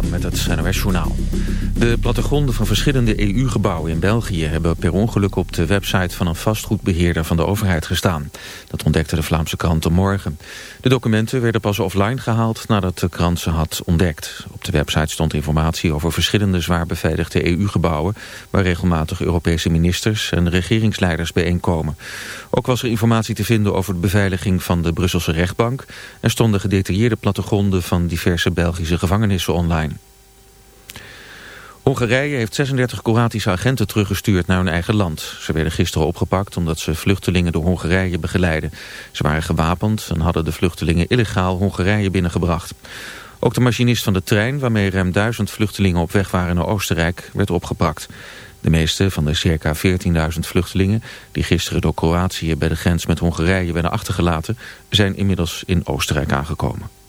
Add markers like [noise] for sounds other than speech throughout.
Met het NOS Journaal. De plattegronden van verschillende EU-gebouwen in België... hebben per ongeluk op de website van een vastgoedbeheerder van de overheid gestaan. Dat ontdekte de Vlaamse krant Morgen. De documenten werden pas offline gehaald nadat de krant ze had ontdekt. Op de website stond informatie over verschillende zwaar beveiligde EU-gebouwen... waar regelmatig Europese ministers en regeringsleiders bijeenkomen. Ook was er informatie te vinden over de beveiliging van de Brusselse rechtbank... en stonden gedetailleerde plattegronden van diverse Belgische gevangenissen online. Hongarije heeft 36 Kroatische agenten teruggestuurd naar hun eigen land. Ze werden gisteren opgepakt omdat ze vluchtelingen door Hongarije begeleiden. Ze waren gewapend en hadden de vluchtelingen illegaal Hongarije binnengebracht. Ook de machinist van de trein, waarmee ruim duizend vluchtelingen op weg waren naar Oostenrijk, werd opgepakt. De meeste van de circa 14.000 vluchtelingen die gisteren door Kroatië bij de grens met Hongarije werden achtergelaten, zijn inmiddels in Oostenrijk aangekomen.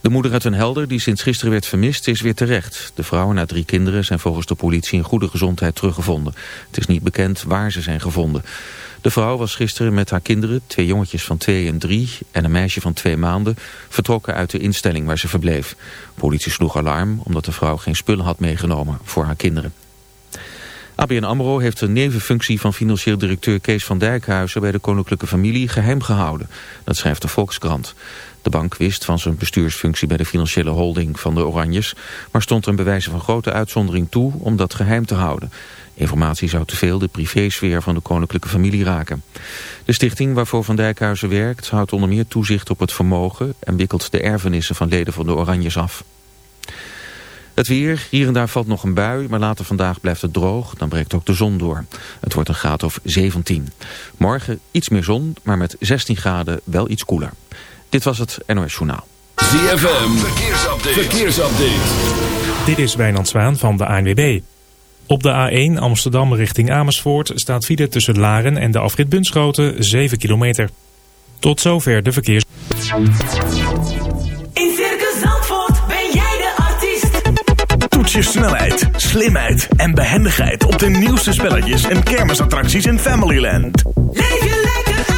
De moeder uit een helder, die sinds gisteren werd vermist, is weer terecht. De vrouw en haar drie kinderen zijn volgens de politie in goede gezondheid teruggevonden. Het is niet bekend waar ze zijn gevonden. De vrouw was gisteren met haar kinderen, twee jongetjes van twee en drie en een meisje van twee maanden, vertrokken uit de instelling waar ze verbleef. Politie sloeg alarm omdat de vrouw geen spullen had meegenomen voor haar kinderen. ABN AMRO heeft de nevenfunctie van financieel directeur Kees van Dijkhuizen bij de koninklijke familie geheim gehouden. Dat schrijft de Volkskrant. De bank wist van zijn bestuursfunctie bij de financiële holding van de Oranjes, maar stond er een bewijzen van grote uitzondering toe om dat geheim te houden. Informatie zou te veel de privésfeer van de koninklijke familie raken. De stichting waarvoor Van Dijkhuizen werkt houdt onder meer toezicht op het vermogen en wikkelt de erfenissen van leden van de Oranjes af. Het weer, hier en daar valt nog een bui, maar later vandaag blijft het droog. Dan breekt ook de zon door. Het wordt een graad of 17. Morgen iets meer zon, maar met 16 graden wel iets koeler. Dit was het NOS Journaal. ZFM, verkeersupdate. verkeersupdate. Dit is Wijnand Zwaan van de ANWB. Op de A1 Amsterdam richting Amersfoort staat file tussen Laren en de afrit Bunschoten 7 kilometer. Tot zover de verkeers... In Circus Zandvoort ben jij de artiest. Toets je snelheid, slimheid en behendigheid op de nieuwste spelletjes en kermisattracties in Familyland. Leef je lekker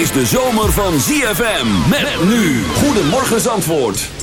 Is de zomer van ZFM. Met nu. Goedemorgen Zandvoort.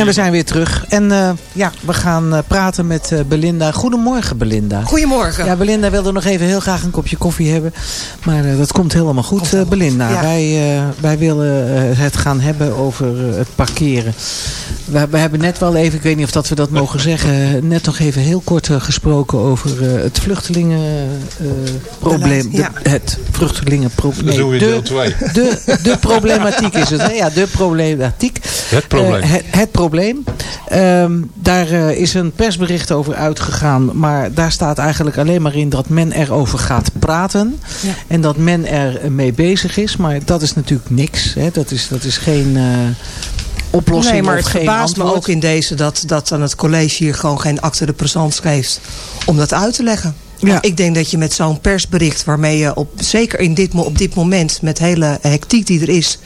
En we zijn weer terug. En eh, ja, we gaan eh, praten met eh, Belinda. Goedemorgen, Belinda. Goedemorgen. Ja, Belinda wilde nog even heel graag een kopje koffie hebben. Maar dat komt helemaal goed, Komt Belinda. ja. Wij, wij willen het gaan hebben over het parkeren. We, we hebben net wel even, ik weet niet of dat we dat mogen zeggen... net nog even heel kort eh, gesproken over eh, het vluchtelingenprobleem. Ja. het vluchtelingenprobleem. We de, deel 2. de, de problematiek is het. Hè? Ja, de problematiek. Het probleem. Eh, het, het probleem. Ehm, daar is een persbericht over uitgegaan. Maar daar staat eigenlijk alleen maar in dat men erover gaat praten. Ja. En dat men er mee bezig is. Maar dat is natuurlijk niks. Hè? Dat, is, dat is geen eh, oplossing Nee, maar het verbaast me ook in deze dat, dat aan het college hier gewoon geen acte de présence geeft om dat uit te leggen. Ja. Ik denk dat je met zo'n persbericht waarmee je op, zeker in dit, op dit moment met hele hectiek die er is,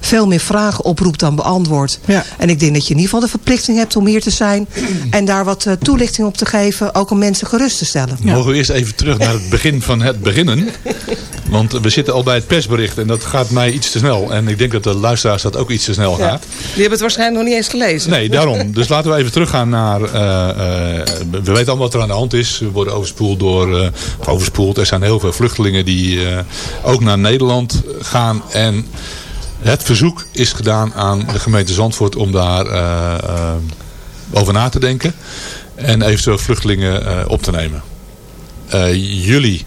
veel meer vragen oproept dan beantwoordt. Ja. En ik denk dat je in ieder geval de verplichting hebt om hier te zijn [clears throat] en daar wat eh, toelichting op te geven, ook om mensen gerust te stellen. Mogen we eerst even terug naar het begin van het beginnen. [laughs] Want we zitten al bij het persbericht en dat gaat mij iets te snel. En ik denk dat de luisteraars dat ook iets te snel gaat. Die hebben het waarschijnlijk nog niet eens gelezen. Nee, daarom. Dus laten we even teruggaan naar... eh, eh, we weten allemaal wat er aan de hand is. We worden overspoeld door... eh, overspoeld. Er zijn heel veel vluchtelingen die eh, ook naar Nederland gaan. En het verzoek is gedaan aan de gemeente Zandvoort om daar eh, over na te denken. En eventueel vluchtelingen op te nemen. Jullie...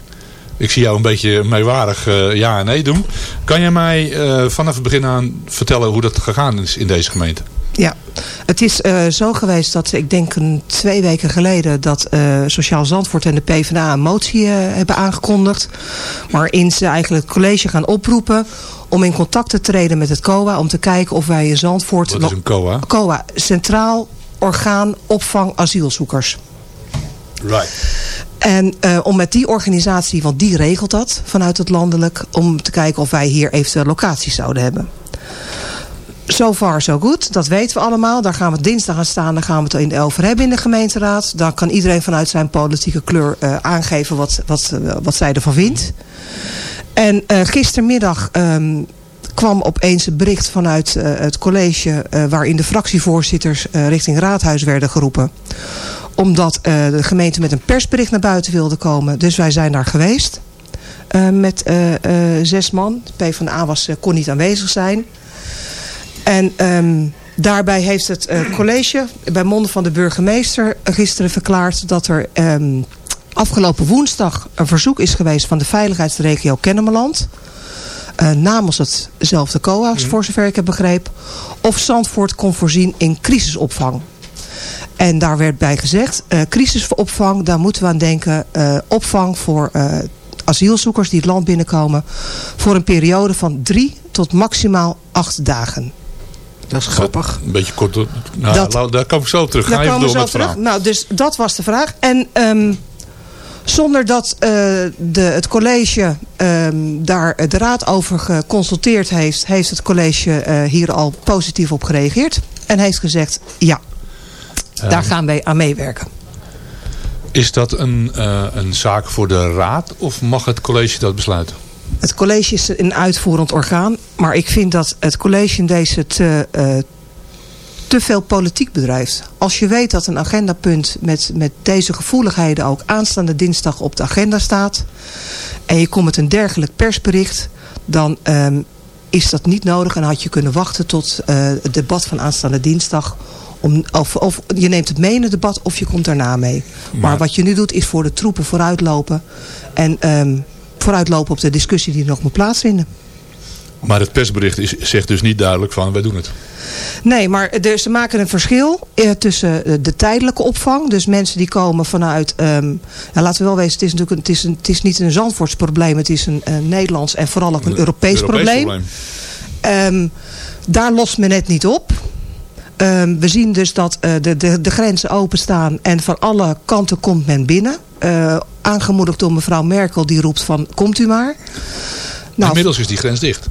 Ik zie jou een beetje meewarig ja en nee doen. Kan jij mij vanaf het begin aan vertellen hoe dat gegaan is in deze gemeente? Het is eh, zo geweest dat ik denk een twee weken geleden dat eh, Sociaal Zandvoort en de PvdA een motie eh, hebben aangekondigd. Waarin ze eigenlijk het college gaan oproepen om in contact te treden met het COA. Om te kijken of wij in Zandvoort... Wat is een COA? COA, Centraal Orgaan Opvang Asielzoekers. Right. En om met die organisatie, want die regelt dat vanuit het landelijk, om te kijken of wij hier eventueel locaties zouden hebben. So far, so good. Dat weten we allemaal. Daar gaan we dinsdag aan staan. Daar gaan we het in de over hebben in de gemeenteraad. Dan kan iedereen vanuit zijn politieke kleur eh, aangeven wat, wat, eh, wat zij ervan vindt. En eh, gistermiddag ehm, kwam opeens een bericht vanuit het college... waarin de fractievoorzitters richting raadhuis werden geroepen omdat de gemeente met een persbericht naar buiten wilde komen. Dus wij zijn daar geweest. met zes man. De PvdA was, kon niet aanwezig zijn. En ehm, daarbij heeft het eh, college bij monden van de burgemeester gisteren verklaard dat er ehm, afgelopen woensdag een verzoek is geweest van de veiligheidsregio Kennemerland. eh, namens hetzelfde COA, voor zover ik heb begrepen. Of Zandvoort kon voorzien in crisisopvang. En daar werd bij gezegd, eh crisisopvang, daar moeten we aan denken. opvang voor asielzoekers die het land binnenkomen. Voor een periode van drie tot maximaal acht dagen. Dat is grappig. Een beetje kort. Nou, Dat- laat- daar kom ik zo op terug. Ga even door met terug. Nou, dus dat was de vraag. En ehm, zonder dat eh, de, het college ehm, daar de raad over geconsulteerd heeft... heeft het college eh, hier al positief op gereageerd. En heeft gezegd, ja, daar gaan wij aan meewerken. Is dat een, eh, een zaak voor de raad of mag het college dat besluiten? Het college is een uitvoerend orgaan. Maar ik vind dat het college in deze te, eh, te veel politiek bedrijft. Als je weet dat een agendapunt met, met deze gevoeligheden ook aanstaande dinsdag op de agenda staat. En je komt met een dergelijk persbericht. Dan ehm, is dat niet nodig en had je kunnen wachten tot eh, het debat van aanstaande dinsdag. Om, of, of je neemt het mee in het debat of je komt daarna mee. Maar, wat je nu doet is voor de troepen vooruitlopen. En ehm, vooruitlopen op de discussie die nog moet plaatsvinden. Maar het persbericht is, zegt dus niet duidelijk van wij doen het. Nee, maar er, ze maken een verschil eh, tussen eh, de tijdelijke opvang. Dus mensen die komen vanuit... ja, laten we wel wezen, het is, natuurlijk een, het is, een, het is niet een Zandvoorts probleem. Het is een, Nederlands en vooral ook een Europees, probleem. Ehm, daar lost men het niet op. Ehm, we zien dus dat eh, de, de, de grenzen openstaan en van alle kanten komt men binnen. Eh, aangemoedigd door mevrouw Merkel die roept van komt u maar. Nou, Inmiddels is die grens dicht.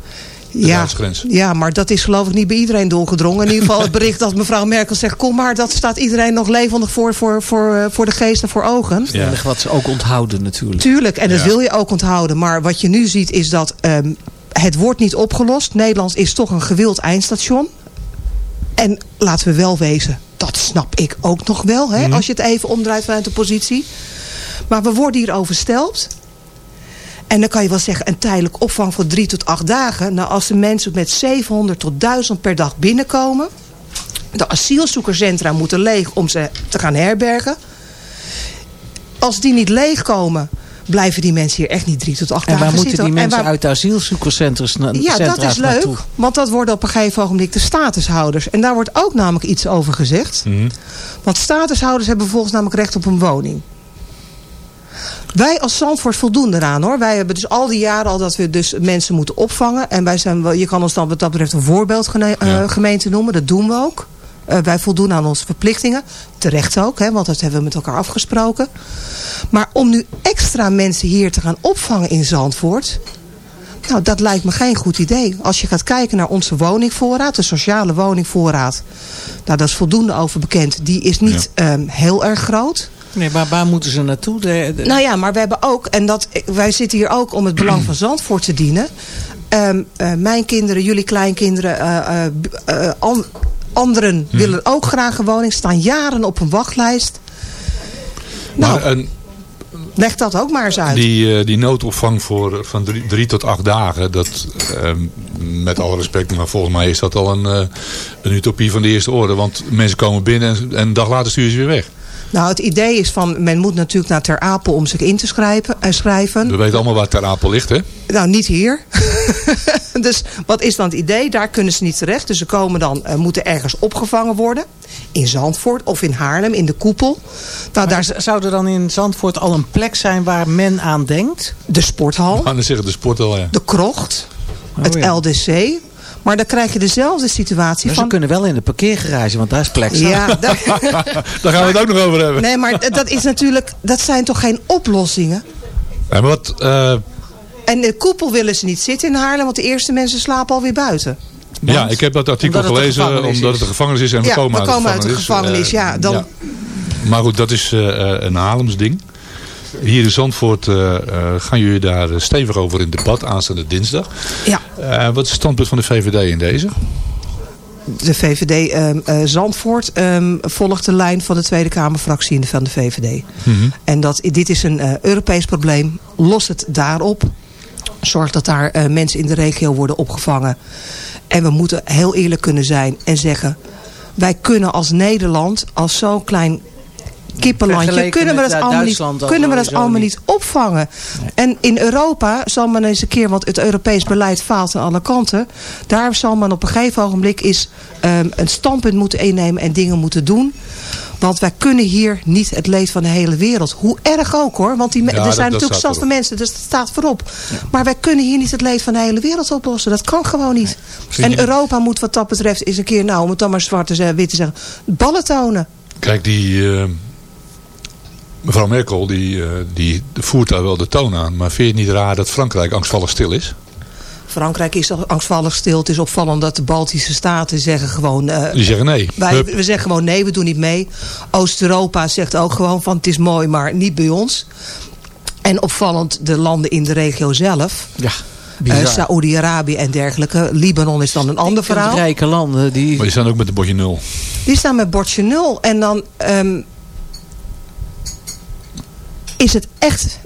Ja, ja, maar dat is geloof ik niet bij iedereen doorgedrongen. In ieder geval het bericht dat mevrouw Merkel zegt... kom maar, dat staat iedereen nog levendig voor, voor, voor, eh, voor de geest en voor ogen. Ja. Wat ze ook onthouden natuurlijk. Tuurlijk, en dat Ja. wil je ook onthouden. Maar wat je nu ziet is dat ehm, het wordt niet opgelost. Nederland is toch een gewild eindstation. En laten we wel wezen, dat snap ik ook nog wel. Hè, Als je het even omdraait vanuit de positie. Maar we worden hier oversteld. En dan kan je wel zeggen, een tijdelijk opvang voor drie tot acht dagen. Nou, als de mensen met 700 tot 1000 per dag binnenkomen. De asielzoekerscentra moeten leeg om ze te gaan herbergen. Als die niet leegkomen, blijven die mensen hier echt niet drie tot acht En waar dagen moeten zitten. die En mensen waar- uit de asielzoekerscentra's na- ja, dat is leuk. naartoe? Want dat worden op een gegeven ogenblik de statushouders. En daar wordt ook namelijk iets over gezegd. Want statushouders hebben vervolgens namelijk recht op een woning. Wij als Zandvoort voldoen eraan hoor. Wij hebben dus al die jaren al dat we dus mensen moeten opvangen. En wij zijn wel, je kan ons dan wat dat betreft een voorbeeldgemeente noemen. Dat doen we ook. Eh, wij voldoen aan onze verplichtingen. Terecht ook, hè, want dat hebben we met elkaar afgesproken. Maar om nu extra mensen hier te gaan opvangen in Zandvoort... Nou, dat lijkt me geen goed idee. Als je gaat kijken naar onze woningvoorraad, de sociale woningvoorraad. Nou, daar is voldoende over bekend. Die is niet ehm, heel erg groot. Nee, maar waar moeten ze naartoe? De, de- Nou ja, maar we hebben ook, en dat, wij zitten hier ook om het belang van Zandvoort te dienen. Ehm, eh, mijn kinderen, jullie kleinkinderen, eh, eh, anderen willen ook graag een woning. Staan jaren op een wachtlijst. Nou, Maar een, leg dat ook maar eens uit. die, eh, die noodopvang voor, van drie, drie tot acht dagen, dat, ehm, met alle respect, maar volgens mij is dat al een, eh, een utopie van de eerste orde. Want mensen komen binnen en, en een dag later sturen ze weer weg. Nou, het idee is van, men moet natuurlijk naar Ter Apel om zich in te schrijven. eh, schrijven. We weten allemaal waar Ter Apel ligt, hè? Nou, niet hier. [laughs] dus wat is dan het idee? Daar kunnen ze niet terecht. Dus ze komen dan, eh, moeten ergens opgevangen worden. In Zandvoort of in Haarlem, in de koepel. Nou, daar zou er dan in Zandvoort al een plek zijn waar men aan denkt? de sporthal, Maar dan zeggen de sport al, ja. de krocht, het Oh ja. LDC. Maar dan krijg je dezelfde situatie Maar ze kunnen wel in de parkeergarage, want daar is plek. Ja, daar- [laughs] Daar gaan we het ook nog over hebben. nee, maar dat is natuurlijk, dat zijn toch geen oplossingen? Ja, maar wat, eh, En de koepel willen ze niet zitten in Haarlem, want de eerste mensen slapen alweer buiten. ja, ik heb dat artikel Omdat het een gelezen gevangenis omdat is. het een gevangenis is en we Ja, komen, we uit, komen de uit de gevangenis, Eh, ja, dan- Maar goed, dat is eh, eh, een Haarlems ding. Hier in Zandvoort eh, eh, gaan jullie daar eh, stevig over in debat aanstaande dinsdag. Ja. Wat is het standpunt van de VVD in deze? de VVD ehm, eh, Zandvoort ehm, volgt de lijn van de Tweede Kamerfractie de- van de VVD. En dat, dit is een Europees probleem. Los het daarop. Zorg dat daar mensen in de regio worden opgevangen. En we moeten heel eerlijk kunnen zijn en zeggen... wij kunnen als Nederland, als zo'n klein kippenlandje... Kunnen we dat, allemaal niet, kunnen we dat allemaal niet. niet opvangen. En in Europa zal men eens een keer, want het Europees beleid faalt aan alle kanten. Daar zal men op een gegeven ogenblik is, ehm, een standpunt moeten innemen en dingen moeten doen. Want wij kunnen hier niet het leed van de hele wereld. Hoe erg ook hoor. Want die, Ja, er dat- zijn dat natuurlijk zoveel mensen. Dus dat staat voorop. Maar wij kunnen hier niet het leed van de hele wereld oplossen. Dat kan gewoon niet. En Europa moet wat dat betreft eens een keer, nou om het dan maar zwart te zeggen, wit te zeggen, ballen tonen. Kijk, die eh, mevrouw Merkel die, eh, die voert daar wel de toon aan. Maar vind je het niet raar dat Frankrijk angstvallig stil is? Frankrijk is toch angstvallig stil. Het is opvallend dat de Baltische staten zeggen gewoon... eh, Die zeggen nee. wij, we zeggen gewoon nee, we doen niet mee. Oost-Europa zegt ook gewoon van het is mooi, maar niet bij ons. En opvallend de landen in de regio zelf. Ja, bizar. Saoedi-Arabië en dergelijke. Libanon is dan een ander Die verhaal. rijke landen, die... Maar die staan ook met de bordje nul. Die staan met bordje nul. En dan ehm, is het echt...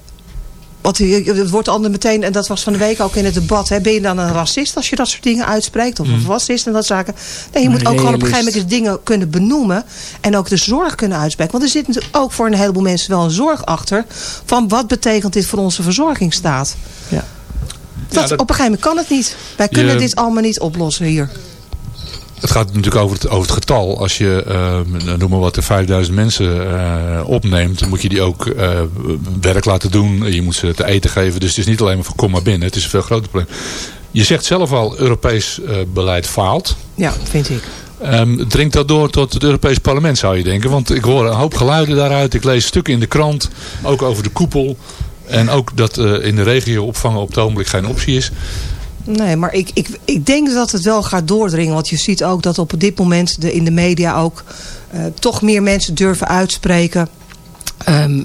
Want het wordt altijd meteen, en dat was van de week ook in het debat. Hè, ben je dan een racist als je dat soort dingen uitspreekt? Of een fascist en dat zaken? Nee, je moet ook gewoon op een gegeven moment dingen kunnen benoemen. En ook de zorg kunnen uitspreken. Want er zit natuurlijk ook voor een heleboel mensen wel een zorg achter. Van wat betekent dit voor onze verzorgingsstaat? Ja. Dat, dat- Op een gegeven moment kan het niet. Wij kunnen Je- dit allemaal niet oplossen hier. Het gaat natuurlijk over het, over het getal. Als je, eh, noem maar wat, de 5000 mensen eh, opneemt, dan moet je die ook eh, werk laten doen. Je moet ze te eten geven. Dus het is niet alleen maar van kom maar binnen. Het is een veel groter probleem. Je zegt zelf al, Europees eh, beleid faalt. Ja, vind ik. Ehm dringt dat door tot het Europees parlement zou je denken. Want ik hoor een hoop geluiden daaruit. Ik lees stukken in de krant. Ook over de koepel. En ook dat in de regio opvangen op het ogenblik geen optie is. Nee, maar ik, ik, ik denk dat het wel gaat doordringen. Want je ziet ook dat op dit moment de, in de media ook eh, toch meer mensen durven uitspreken. ehm,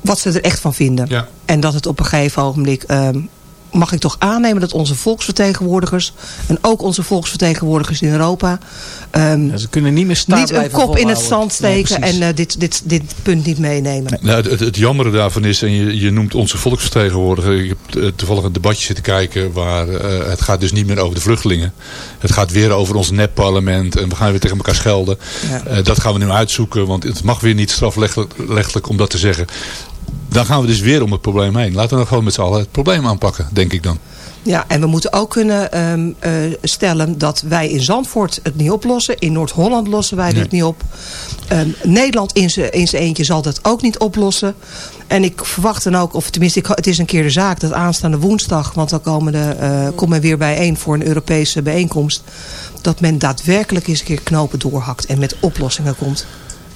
wat ze er echt van vinden. Ja. En dat het op een gegeven ogenblik ehm, mag ik toch aannemen dat onze volksvertegenwoordigers... en ook onze volksvertegenwoordigers in Europa... ehm, Ze kunnen niet meer staan niet een kop in het zand steken en eh, dit, dit, dit punt niet meenemen. Nou, het, het, het jammere daarvan is, en je, je noemt onze volksvertegenwoordiger. Ik heb eh, toevallig een debatje zitten kijken waar eh, het gaat dus niet meer over de vluchtelingen. Het gaat weer over ons nepparlement en we gaan weer tegen elkaar schelden. Ja. Eh, dat gaan we nu uitzoeken, want het mag weer niet strafrechtelijk om dat te zeggen. Dan gaan we dus weer om het probleem heen. Laten we dan gewoon met z'n allen het probleem aanpakken, denk ik dan. Ja, en we moeten ook kunnen ehm, eh, stellen dat wij in Zandvoort het niet oplossen. In Noord-Holland lossen wij Nee. dit niet op. Ehm, Nederland in zijn eentje zal dat ook niet oplossen. En ik verwacht dan ook, of tenminste ik, het is een keer de zaak... dat aanstaande woensdag, want dan komen de, eh, komt men weer bijeen voor een Europese bijeenkomst... dat men daadwerkelijk eens een keer knopen doorhakt en met oplossingen komt.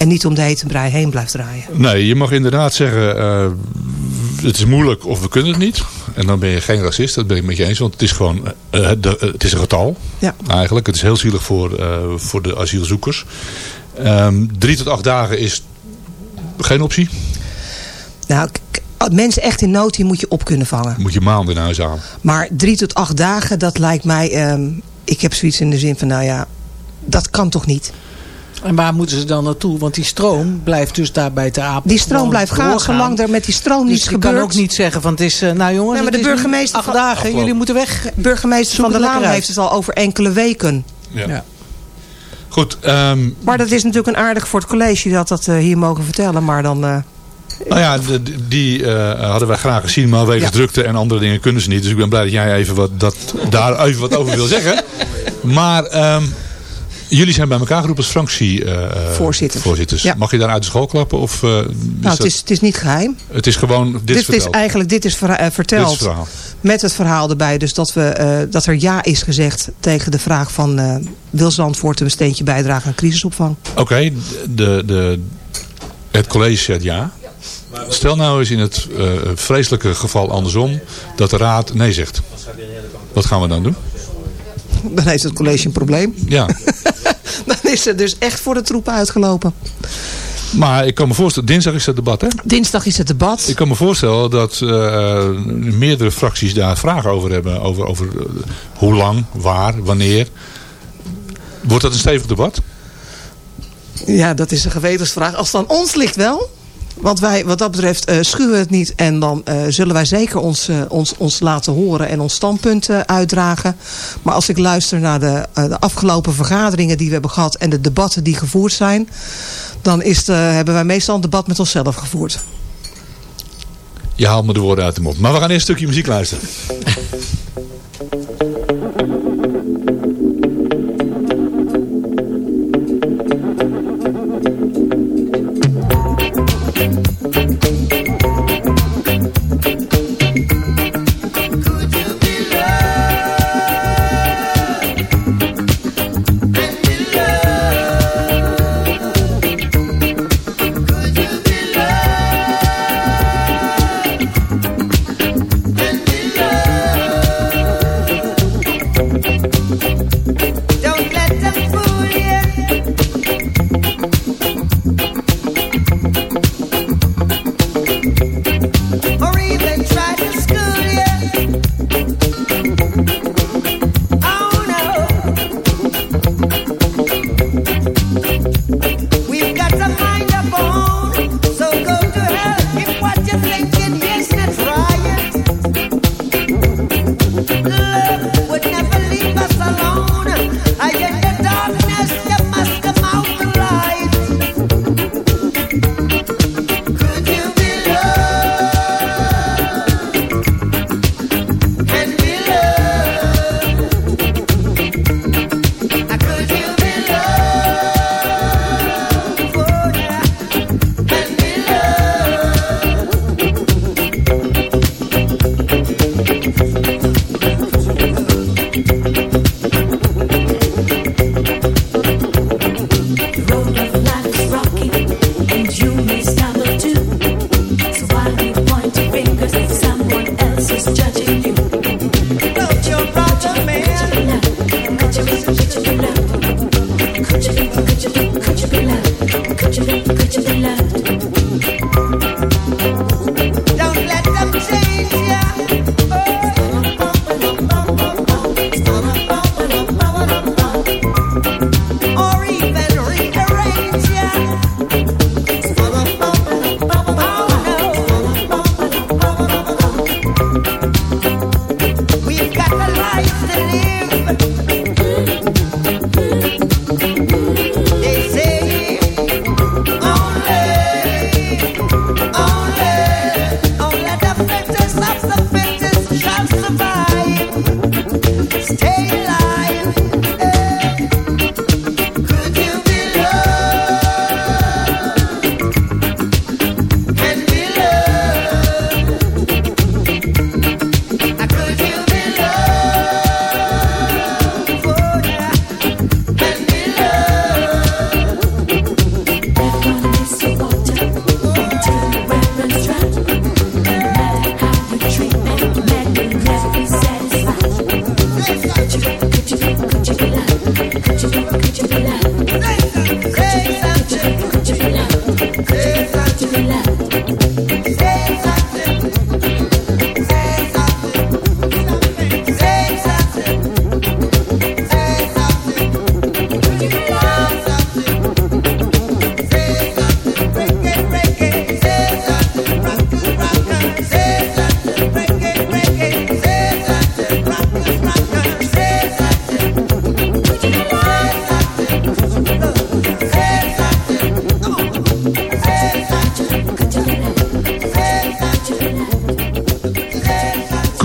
En niet om de hete brei heen blijft draaien. Nee, je mag inderdaad zeggen, eh, het is moeilijk of we kunnen het niet. En dan ben je geen racist, dat ben ik met je eens. Want het is gewoon, eh, de- het is een getal Ja. eigenlijk. Het is heel zielig voor, eh, voor de asielzoekers. Ehm, drie tot acht dagen is geen optie. Nou, mensen echt in nood, die moet je op kunnen vangen. Moet je maanden in huis halen. Maar drie tot acht dagen, dat lijkt mij... ehm, ik heb zoiets in de zin van, nou ja, dat kan toch niet? En waar moeten ze dan naartoe? Want die stroom blijft dus daarbij te apen. Die stroom blijft gaan, doorgaan. zolang er met die stroom Dus niets je gebeurt. kan ook niet zeggen van het is... eh, nou jongens, Nee, maar de burgemeester acht van- dagen, Afgelopen. jullie moeten weg. Burgemeester Zoek van der het Laan heeft het al over enkele weken. Ja. Ja. Goed, ehm, Maar dat is natuurlijk een aardig voor het college dat dat eh, hier mogen vertellen. Maar dan... eh, nou ja, de- de- die eh, hadden wij graag gezien. Maar wegens Ja. drukte en andere dingen kunnen ze niet. Dus ik ben blij dat jij even wat, dat, daar even wat over wil zeggen. Maar ehm, jullie zijn bij elkaar geroepen als fractie eh, eh, Voorzitters. Ja. Mag je daar uit de school klappen? Of, eh, nou, het is, het is niet geheim. het is gewoon, dit, Dit, is verteld. eigenlijk dit is Dit verteld. het verhaal. Met het verhaal erbij. Dus dat, we, dat er ja is gezegd tegen de vraag van... wil Zandvoort een steentje bijdragen aan crisisopvang? Oké, de, de, het college zegt ja. Stel nou eens in het vreselijke geval andersom dat de raad nee zegt. Wat gaan we dan doen? [laughs] Dan heeft het college een probleem. Ja, [laughs] Dan is het dus echt voor de troepen uitgelopen. maar ik kan me voorstellen, dinsdag is het debat hè? Dinsdag is het debat. Ik kan me voorstellen dat eh, meerdere fracties daar vragen over hebben. Over, over eh, hoe lang, waar, wanneer. Wordt dat een stevig debat? Ja, dat is een gewetensvraag. Als het aan ons ligt wel. Want wij, wat dat betreft, eh schuwen we het niet. En dan eh, zullen wij zeker ons, eh, ons, ons laten horen en ons standpunt uitdragen. Maar als ik luister naar de, de afgelopen vergaderingen die we hebben gehad... en de debatten die gevoerd zijn... dan is de, hebben wij meestal een debat met onszelf gevoerd. Je haalt me de woorden uit de mond. Maar we gaan eerst een stukje muziek luisteren. [laughs]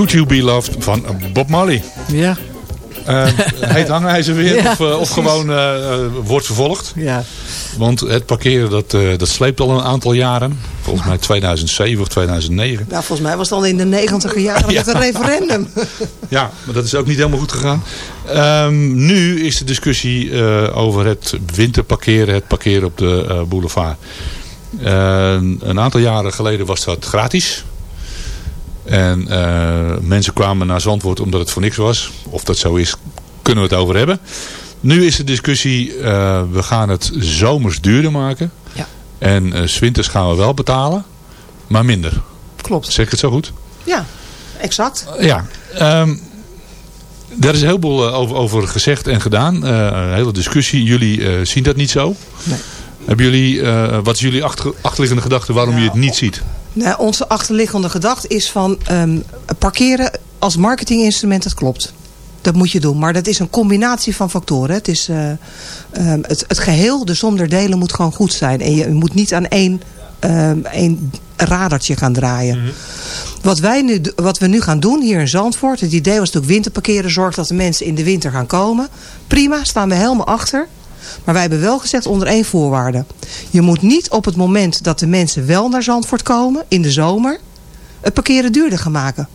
Could You Be Loved van Bob Marley. Ja, Eh, [laughs] heet hangijzer weer Ja, of, eh, of gewoon eh, wordt vervolgd. ja. Want het parkeren dat, dat sleept al een aantal jaren. Volgens mij 2007 of 2009. Nou, volgens mij was het al in de negentiger jaren [laughs] met een referendum. [laughs] Ja, maar dat is ook niet helemaal goed gegaan. Ehm, nu is de discussie over het winterparkeren, het parkeren op de boulevard. Een aantal jaren geleden was dat gratis. En eh, mensen kwamen naar Zandvoort omdat het voor niks was. Of dat zo is, kunnen we het over hebben. Nu is de discussie, eh, we gaan het zomers duurder maken. Ja. En eh, 's winters gaan we wel betalen, maar minder. Klopt. Zeg ik het zo goed? Ja, exact. Ja, ehm daar is een heleboel eh, over, over gezegd en gedaan. Eh, een hele discussie. Jullie eh, zien dat niet zo. Nee. Hebben jullie, eh, wat is jullie achter, achterliggende gedachte waarom je het niet ziet? Nou, onze achterliggende gedachte is van ehm, parkeren als marketinginstrument, dat klopt. Dat moet je doen. Maar dat is een combinatie van factoren. Het, is, eh, ehm, het, het geheel, de som der delen moet gewoon goed zijn. En je moet niet aan één, ehm, één radertje gaan draaien. Wat, wij nu, wat we nu gaan doen hier in Zandvoort. Het idee was natuurlijk winterparkeren. Zorg dat de mensen in de winter gaan komen. Prima, staan we helemaal achter. Maar wij hebben wel gezegd onder één voorwaarde. Je moet niet op het moment dat de mensen wel naar Zandvoort komen. In de zomer. Het parkeren duurder gaan maken.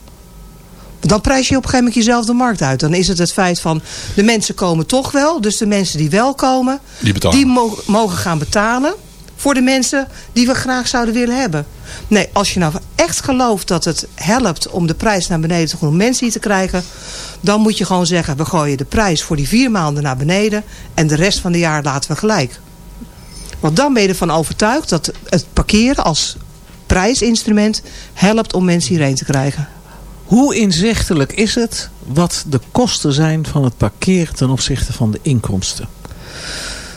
Want Dan prijs je op een gegeven moment jezelf de markt uit. Dan is het het feit van de mensen komen toch wel. Dus de mensen die wel komen. Die. Die mo- mogen gaan betalen voor de mensen die we graag zouden willen hebben. Nee, als je nou echt gelooft dat het helpt om de prijs naar beneden te gaan om mensen hier te krijgen, dan moet je gewoon zeggen, we gooien de prijs voor die vier maanden naar beneden en de rest van het jaar laten we gelijk. Want dan ben je ervan overtuigd dat het parkeren als prijsinstrument helpt om mensen hierheen te krijgen. Hoe inzichtelijk is het wat de kosten zijn van het parkeren ten opzichte van de inkomsten?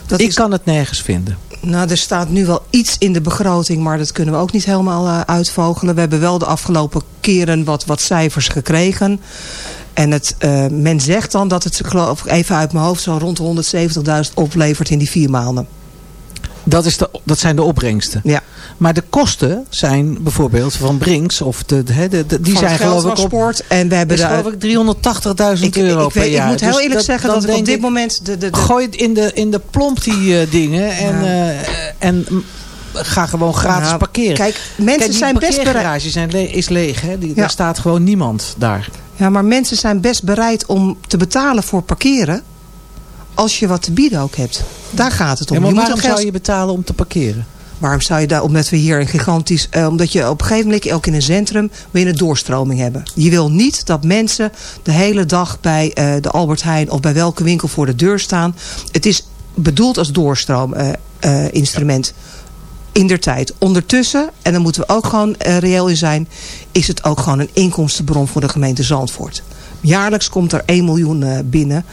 Dat Ik is- kan het nergens vinden. Nou, er staat nu wel iets in de begroting, maar dat kunnen we ook niet helemaal eh, uitvogelen. We hebben wel de afgelopen keren wat, wat cijfers gekregen. En het, eh, men zegt dan dat het, geloof ik even uit mijn hoofd, zo rond de 170.000 oplevert in die vier maanden. Dat, is de, dat zijn de opbrengsten. Ja. Maar de kosten zijn bijvoorbeeld van Brinks, of de, de, de, de- die Van zijn geloof ik op en we hebben de, geloof ik 380.000 ik, euro ik, per weet, jaar. ik moet heel Dus eerlijk dat- zeggen dat ik op dit moment de, de, de, Gooi het in de, in de plomp die eh, dingen en, Ja. eh, en ga gewoon gratis Nou, parkeren. Kijk, mensen Kijk, zijn best bereid. parkeergarage zijn le- is leeg. Hè? Die, Ja. Daar staat gewoon niemand daar. Ja, maar mensen zijn best bereid om te betalen voor parkeren. Als je wat te bieden ook hebt. Daar gaat het om. Ja, maar je moet waarom ook geld zou je betalen om te parkeren? Waarom zou je daar, omdat we hier een gigantisch, eh, omdat je op een gegeven moment ook in een centrum wil je een doorstroming hebben. Je wil niet dat mensen de hele dag bij eh, de Albert Heijn of bij welke winkel voor de deur staan. Het is bedoeld als doorstroominstrument. in der tijd. Ondertussen, en daar moeten we ook gewoon eh, reëel in zijn, is het ook gewoon een inkomstenbron voor de gemeente Zandvoort. Jaarlijks komt er 1 miljoen eh, binnen.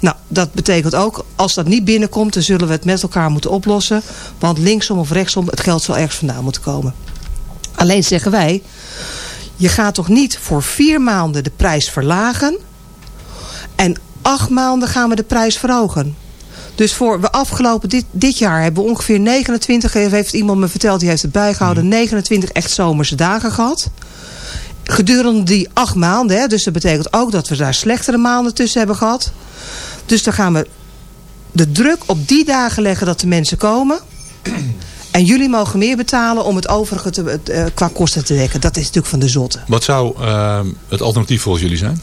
Nou, dat betekent ook, als dat niet binnenkomt, dan zullen we het met elkaar moeten oplossen. Want linksom of rechtsom, het geld zal ergens vandaan moeten komen. Alleen zeggen wij, je gaat toch niet voor vier maanden de prijs verlagen. En acht maanden gaan we de prijs verhogen. Dus voor we afgelopen dit, dit jaar hebben we ongeveer 29, heeft iemand me verteld, die heeft het bijgehouden, 29 echt zomerse dagen gehad. Gedurende die acht maanden, hè, dus dat betekent ook dat we daar slechtere maanden tussen hebben gehad. Dus dan gaan we de druk op die dagen leggen dat de mensen komen. [clears throat] En jullie mogen meer betalen om het overige te, eh, qua kosten te dekken. Dat is natuurlijk van de zotte. Wat zou ehm, het alternatief volgens jullie zijn?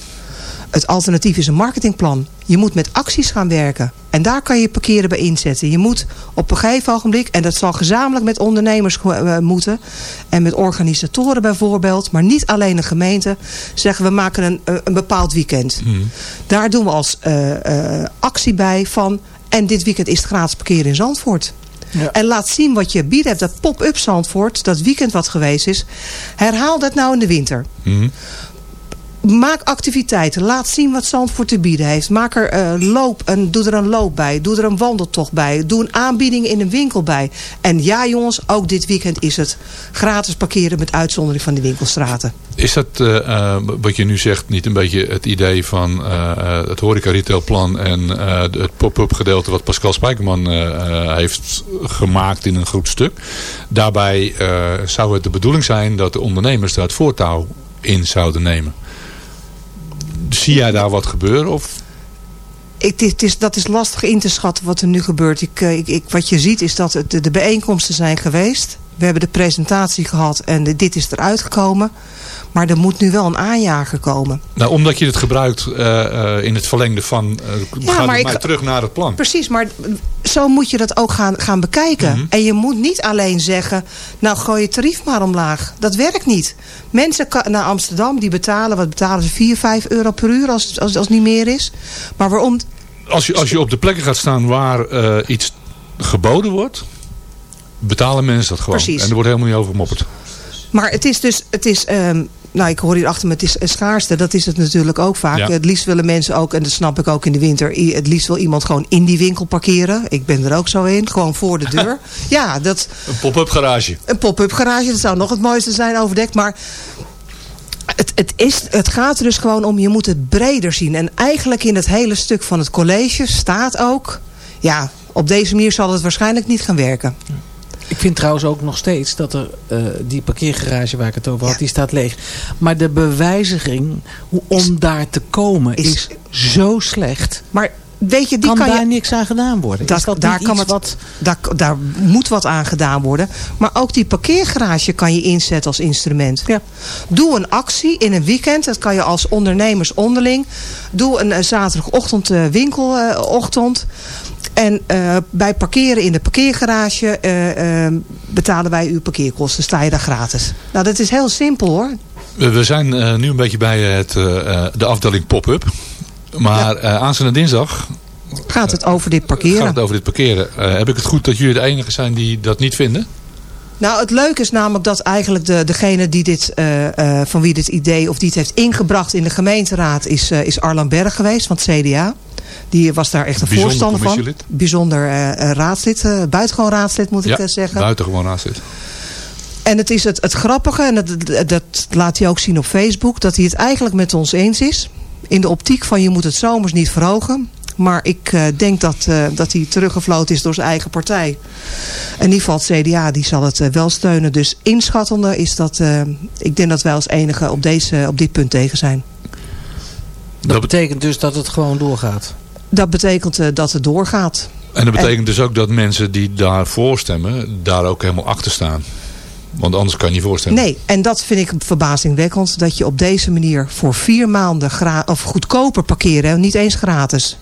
Het alternatief is een marketingplan. Je moet met acties gaan werken. En daar kan je parkeren bij inzetten. Je moet op een gegeven ogenblik, en dat zal gezamenlijk met ondernemers eh, moeten. En met organisatoren bijvoorbeeld. Maar niet alleen de gemeente. Zeggen we maken een, eh, een bepaald weekend. Daar doen we als eh, actie bij van. En dit weekend is het gratis parkeren in Zandvoort. Ja. En laat zien wat je bieden hebt. Dat pop-up Zandvoort, dat weekend wat geweest is. Herhaal dat nou in de winter. Mhm. Maak activiteiten. Laat zien wat Zandvoort te bieden heeft. Maak er eh, loop, een, doe er een loop bij. Doe er een wandeltocht bij. Doe een aanbieding in een winkel bij. En ja jongens, ook dit weekend is het gratis parkeren met uitzondering van de winkelstraten. Is dat eh, eh, wat je nu zegt niet een beetje het idee van het horeca retailplan en het pop-up gedeelte wat Pascal Spijkerman heeft gemaakt in een goed stuk? Daarbij zou het de bedoeling zijn dat de ondernemers daar het voortouw in zouden nemen. Zie jij daar wat gebeuren? Of dit is, dat is lastig in te schatten wat er nu gebeurt. Ik, eh, ik, wat je ziet is dat het, de, de bijeenkomsten zijn geweest. We hebben de presentatie gehad en dit is eruit gekomen. Maar er moet nu wel een aanjager komen. Nou, omdat je het gebruikt eh, eh, in het verlengde van... eh Ja, gaat maar het ik- mij terug naar het plan. Precies, maar zo moet je dat ook gaan, gaan bekijken. Mhm. En je moet niet alleen zeggen, nou gooi je tarief maar omlaag. Dat werkt niet. Mensen naar Amsterdam, die betalen, wat betalen ze, 4, 5 euro per uur als, als, als het niet meer is. Maar waarom, Als je, als je op de plekken gaat staan waar iets geboden wordt... betalen mensen dat gewoon. Precies. En er wordt helemaal niet over gemopperd. Maar het is dus, het is, ehm, nou ik hoor hier achter me, het is een schaarste. Dat is het natuurlijk ook vaak. Ja. Het liefst willen mensen ook, en dat snap ik ook in de winter, het liefst wil iemand gewoon in die winkel parkeren. Ik ben er ook zo in, gewoon voor de deur. [laughs] ja, dat, Een pop-up garage. een pop-up garage, dat zou nog het mooiste zijn overdekt. Maar het, het, is, het gaat er dus gewoon om, je moet het breder zien. En eigenlijk in het hele stuk van het college staat ook... ja, op deze manier zal het waarschijnlijk niet gaan werken. Ik vind trouwens ook nog steeds dat er eh, die parkeergarage waar ik het over had, Ja. die staat leeg. Maar de bewijziging hoe- om daar te komen is- is, zo slecht. Maar weet je, die kan, kan, daar je... niks aan gedaan worden? Dat- daar kan het- wat... Daar, daar moet wat aan gedaan worden. Maar ook die parkeergarage kan je inzetten als instrument. Ja. Doe een actie in een weekend. Dat kan je als ondernemers onderling. Doe een, eh, zaterdagochtend eh, winkelochtend. En eh, bij parkeren in de parkeergarage eh, eh, betalen wij uw parkeerkosten. Sta je daar gratis. Nou, dat is heel simpel hoor. We, zijn nu een beetje bij het, de afdeling pop-up. Maar eh aanstaande dinsdag Gaat het over dit gaat parkeren? het over dit parkeren. Heb ik het goed dat jullie de enige zijn die dat niet vinden? Nou, het leuke is namelijk dat eigenlijk de, degene die dit, eh, eh, van wie dit idee of die het heeft ingebracht in de gemeenteraad is, eh, is Arlan Berg geweest van het CDA. Die was daar echt een Bijzonder voorstander van. Bijzonder raadslid, buitengewoon raadslid moet ik ja, zeggen. buitengewoon zit. En het is het, het grappige, en dat laat hij ook zien op Facebook, dat hij het eigenlijk met ons eens is. In de optiek van je moet het zomers niet verhogen. Maar ik eh, denk dat, eh, dat hij teruggefloten is door zijn eigen partij. In ieder geval het CDA, die zal het eh, wel steunen. Dus inschattende is dat, eh, ik denk dat wij als enige op, deze, op dit punt tegen zijn. Dat betekent dus dat het gewoon doorgaat. Dat betekent eh, dat het doorgaat. En dat betekent dus ook dat mensen die daarvoor stemmen, daar ook helemaal achter staan. Want anders kan je niet voorstemmen. Nee, en dat vind ik verbazingwekkend. Dat je op deze manier voor vier maanden of goedkoper parkeren. Niet eens gratis.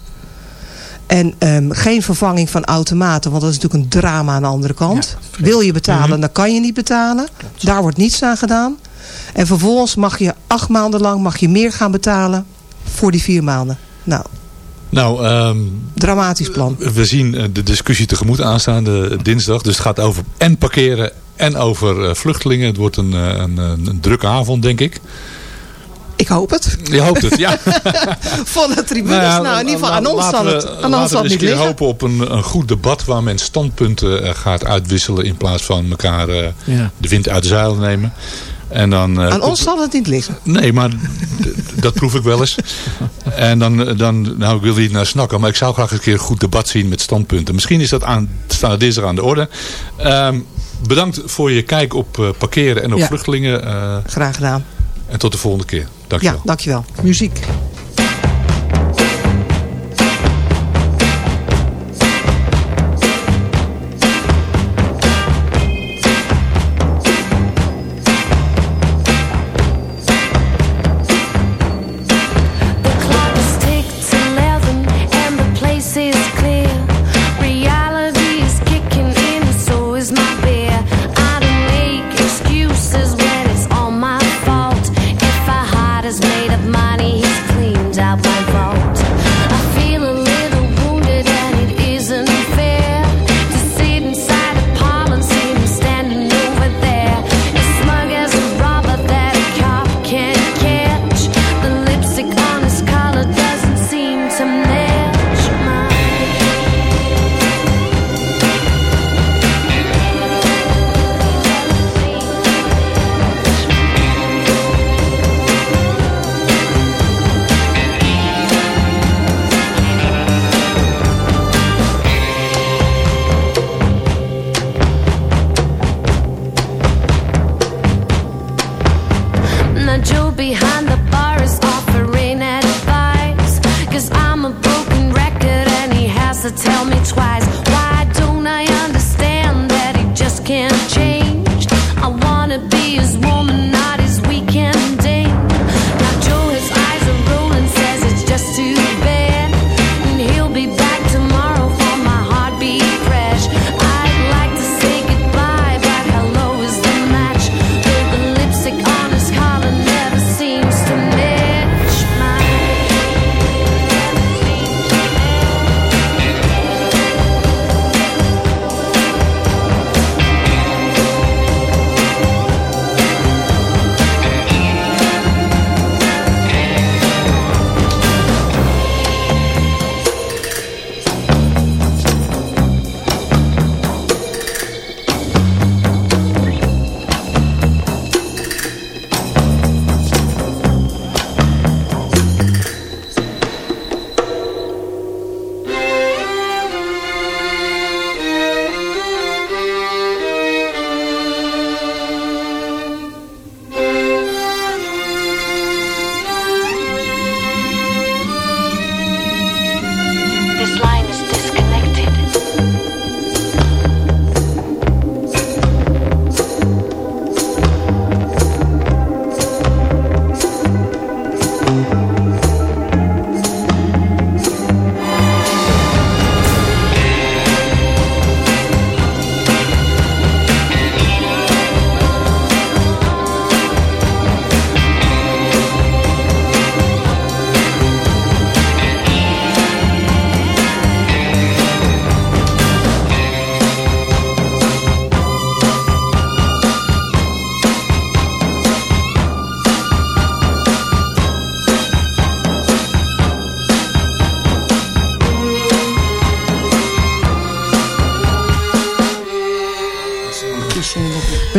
En ehm, geen vervanging van automaten. Want dat is natuurlijk een drama aan de andere kant. Wil je betalen, dan kan je niet betalen. Daar wordt niets aan gedaan. En vervolgens mag je acht maanden lang mag je meer gaan betalen. Voor die vier maanden. Nou, Nou, ehm, dramatisch plan. we zien eh, de discussie tegemoet aanstaande dinsdag. Dus het gaat over en parkeren en over eh, vluchtelingen. Het wordt eh, een, een, een drukke avond, denk ik. Ik hoop het. Je hoopt het, ja. [laughs] Van de tribunes. Nou, ja, in ieder geval, aan ons zal we- het, aan ons zal we het niet liggen. hopen op een, een goed debat waar men standpunten eh, gaat uitwisselen in plaats van elkaar eh, Ja. de wind uit de zeilen nemen. En dan, eh, Aan ons zal het niet liggen. Nee, maar dat proef ik wel eens. [laughs] En dan, dan nou ik wil niet naar snakken, maar ik zou graag eens een keer een goed debat zien met standpunten. Misschien is dat aan, staat dinsdag aan de orde. Ehm, bedankt voor je kijk op eh, parkeren en op Ja. vluchtelingen. eh, Graag gedaan. En tot de volgende keer. Dankjewel. Ja, dankjewel. Muziek.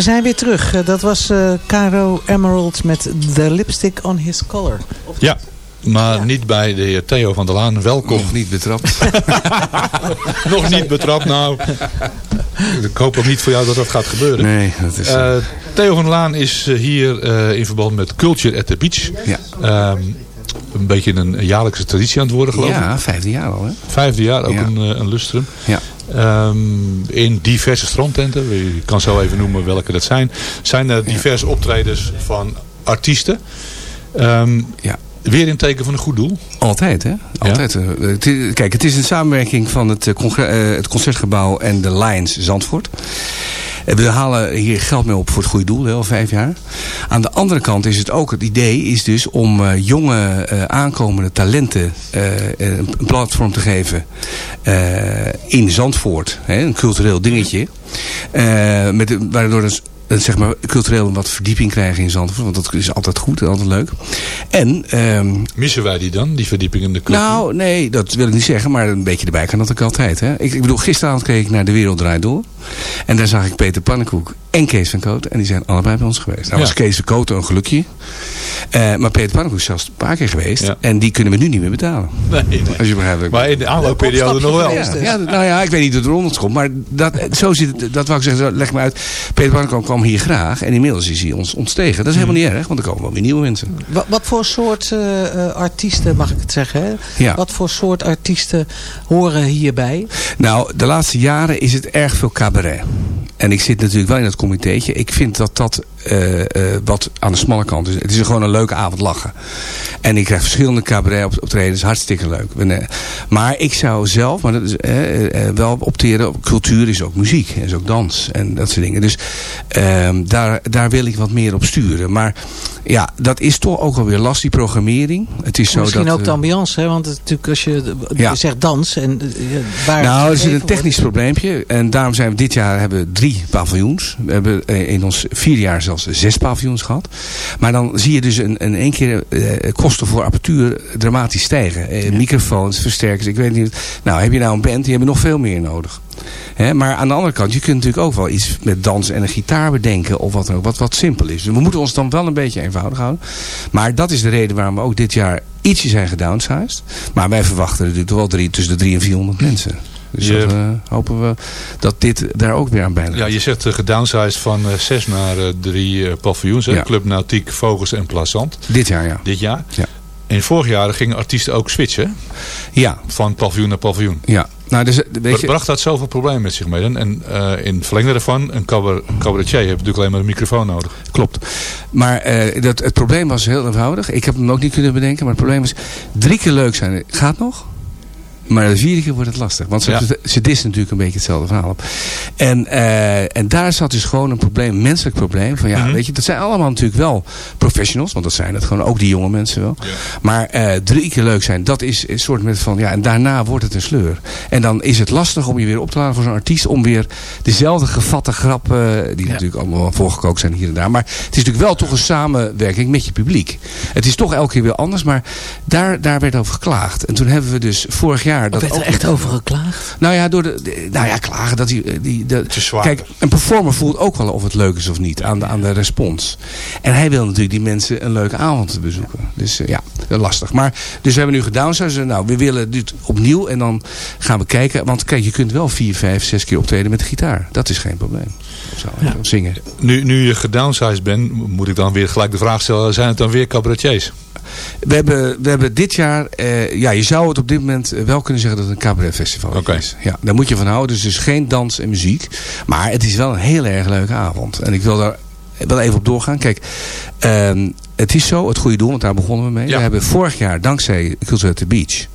Zijn weer terug. Eh, Dat was eh, Caro Emerald met The Lipstick on His Collar. Ja, maar niet bij de heer Theo van der Laan. Welkom. Nog niet betrapt. [laughs] Nog niet betrapt. Nou, ik hoop ook niet voor jou dat dat gaat gebeuren. Nee, dat is... Eh, Theo van der Laan is hier eh, in verband met Culture at the Beach. ja. Ehm, een beetje een jaarlijkse traditie aan het worden, geloof ik. ja, vijfde jaar al, hè? Vijfde jaar, ook Ja. een, een lustrum. Ja. Ehm, in diverse strandtenten, je kan zo even noemen welke dat zijn, zijn er diverse optredens van artiesten. Ehm, Ja. Weer in teken van een goed doel. Altijd, hè? Altijd. eh, Kijk, het is een samenwerking van het, eh, eh, het Concertgebouw en de Lions Zandvoort. Eh, We halen hier geld mee op voor het goede doel, al vijf jaar. Aan de andere kant is het ook, het idee is dus om eh, jonge eh, aankomende talenten een platform te geven in Zandvoort. Hè, een cultureel dingetje. Met, waardoor dus eh, zeg maar, cultureel wat verdieping krijgen in Zandvoort. Want dat is altijd goed, altijd leuk. En ehm, Missen wij die dan, die verdieping in de cultuur? nou, nee, dat wil ik niet zeggen, maar een beetje erbij kan dat ook altijd. Hè? Ik, ik bedoel, gisteravond keek ik naar De Wereld Draait Door. En daar zag ik Peter Pannenkoek en Kees van Kooten. En die zijn allebei bij ons geweest. Nou Ja. was Kees van Kooten een gelukje. Eh, maar Peter Pannenkoek is zelfs een paar keer geweest. Ja. En die kunnen we nu niet meer betalen. nee, nee. Als je begrijpt ik Maar in de aanloopperiode nog wel. Ja, ja, nou ja, ik weet niet hoe het eronder komt. Maar dat, zo zit het, dat wou ik zeggen, leg me uit. Peter Pannenkoek kwam hier graag. En inmiddels is hij ons ontstegen. Dat is helemaal niet erg, want er komen wel weer nieuwe mensen. Wat, wat voor soort eh, eh, artiesten, mag ik het zeggen? Hè? Ja. Wat voor soort artiesten horen hierbij? Nou, de laatste jaren is het erg veel cabaret. En ik zit natuurlijk wel in dat Ik vind dat dat eh, eh, wat aan de smalle kant is. Het is gewoon een leuke avond lachen. En ik krijg verschillende cabaret op, optredens. Hartstikke leuk. Maar ik zou zelf maar dat is, eh, wel opteren op cultuur is ook muziek. Is ook dans en dat soort dingen. Dus ehm, daar, daar wil ik wat meer op sturen. Maar ja, dat is toch ook alweer last, die programmering. Het is zo Misschien dat, ook de ambiance, hè? want het is natuurlijk als je Ja. zegt dans en waar Nou, het zit een technisch probleempje. En daarom zijn we dit jaar hebben we drie paviljoens. We hebben in ons vier jaar zelfs zes paviljoens gehad. Maar dan zie je dus in, in één keer eh, kosten voor apparatuur dramatisch stijgen. Eh, Microfoons, versterkers, ik weet niet. Nou, heb je nou een band, die hebben nog veel meer nodig. Maar aan de andere kant, je kunt natuurlijk ook wel iets met dans en een gitaar bedenken. Of wat dan ook, wat, wat simpel is. Dus we moeten ons dan wel een beetje eenvoudig houden. Maar dat is de reden waarom we ook dit jaar ietsje zijn gedownsized. Maar wij verwachten natuurlijk wel drie, tussen de 300 en 400 mensen. Dus Je- dat, eh, hopen we dat dit daar ook weer aan bijdraagt. Ja, je zegt uh, gedownsized van eh, zes naar eh, drie eh, paviljoens. Hè? Ja. Club Nautiek, Vogels en Plazant. Dit jaar, ja. Dit jaar. Ja. En vorig jaar gingen artiesten ook switchen. Ja, Van paviljoen naar paviljoen. ja. Nou, dus, weet je, Bracht dat zoveel problemen met zich mee? dan? En eh, in het verlengde daarvan, een cabar- cabaretier heeft natuurlijk alleen maar een microfoon nodig. Klopt. Maar eh, dat, het probleem was heel eenvoudig. Ik heb hem ook niet kunnen bedenken. Maar het probleem is, drie keer leuk zijn gaat nog. Maar de vierde keer wordt het lastig. Want ze, Ja. ze dissen natuurlijk een beetje hetzelfde verhaal op. En, eh, en daar zat dus gewoon een probleem, een menselijk probleem. Van ja, Mhm. weet je, dat zijn allemaal natuurlijk wel professionals. Want dat zijn het gewoon, ook die jonge mensen wel. Maar eh, drie keer leuk zijn, dat is een soort met van, ja, en daarna wordt het een sleur. En dan is het lastig om je weer op te laden voor zo'n artiest. Om weer dezelfde gevatte grappen, die natuurlijk allemaal voorgekookt zijn hier en daar. Maar het is natuurlijk wel toch een samenwerking met je publiek. Het is toch elke keer weer anders, maar daar, daar werd over geklaagd. En toen hebben we dus vorig jaar... Dat werd er ook echt over geklaagd? Nou ja, door de, de- nou ja, klagen dat die, die de, is zwaar. Kijk, een performer voelt ook wel of het leuk is of niet aan de, aan de respons. En hij wil natuurlijk die mensen een leuke avond te bezoeken. Dus eh, ja, lastig. Maar dus we hebben nu gedownsized. Nou, we willen dit opnieuw en dan gaan we kijken. Want kijk, je kunt wel vier, vijf, zes keer optreden met de gitaar. Dat is geen probleem. Of zo, zingen. Nu, nu je gedownsized bent, moet ik dan weer gelijk de vraag stellen. Zijn het dan weer cabaretiers? We hebben, we hebben dit jaar, eh, ja, je zou het op dit moment eh, wel kunnen zeggen dat het een cabaretfestival Oké. is. Ja, daar moet je van houden. Dus is geen dans en muziek. Maar het is wel een heel erg leuke avond. En ik wil daar wel even op doorgaan. Kijk, ehm, het is zo, het goede doel, want daar begonnen we mee. Ja. We hebben vorig jaar, dankzij Culture at the Beach...